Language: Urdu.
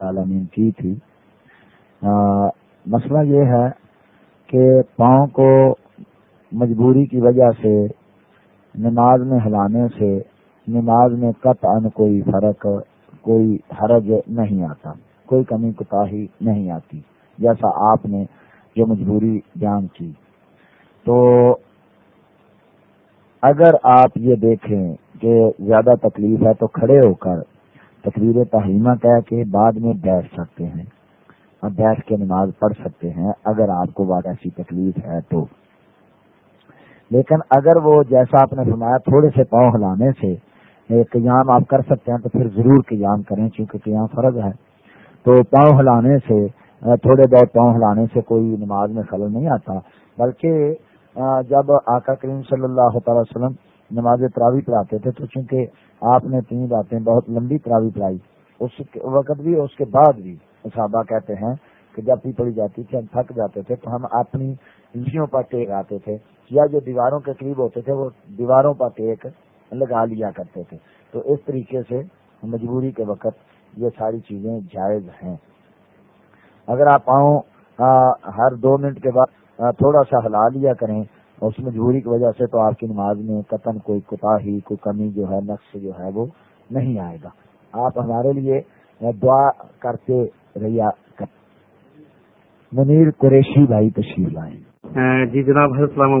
عالمین کی تھی۔ مسئلہ یہ ہے کہ پاؤں کو مجبوری کی وجہ سے، نماز میں ہلانے سے، نماز میں قطع کوئی فرق، کوئی حرج نہیں آتا، کوئی کمی کوتاہی نہیں آتی، جیسا آپ نے جو مجبوری بیان کی۔ تو اگر آپ یہ دیکھیں کہ زیادہ تکلیف ہے تو کھڑے ہو کر تقریر تحریمہ کہہ کے بعد میں بیٹھ سکتے ہیں اور بیٹھ کے نماز پڑھ سکتے ہیں اگر آپ کو بات ایسی تکلیف ہے تو۔ لیکن اگر وہ جیسا آپ نے فرمایا تھوڑے سے پاؤں ہلانے سے قیام آپ کر سکتے ہیں تو پھر ضرور قیام کریں چونکہ قیام فرض ہے۔ تو پاؤں ہلانے سے، تھوڑے بہت پاؤں ہلانے سے کوئی نماز میں خلل نہیں آتا۔ بلکہ جب آقا کریم صلی اللہ تعالی وسلم نماز تراوی پڑھاتے تھے، تو چونکہ آپ نے تین باتیں بہت لمبی تراوی پڑھائی، اس وقت بھی اس کے بعد بھی صحابہ کہتے ہیں کہ جب بھی پڑی جاتی تھی، ہم تھک جاتے تھے، تو ہم اپنی انجیوں پر ٹیک آتے تھے یا جو دیواروں کے قریب ہوتے تھے، وہ دیواروں پر ٹیک لگا لیا کرتے تھے۔ تو اس طریقے سے مجبوری کے وقت یہ ساری چیزیں جائز ہیں۔ اگر آپ آؤں ہر دو منٹ کے بعد تھوڑا سا ہلا لیا کریں اس مجبوری کی وجہ سے تو آپ کی نماز میں قطن کوئی کوتا ہی، کوئی کمی جو ہے، نقص جو ہے، وہ نہیں آئے گا۔ آپ ہمارے لیے دعا کرتے رہیا منیر قریشی بھائی تشریف لائیں۔ جی جناب السلام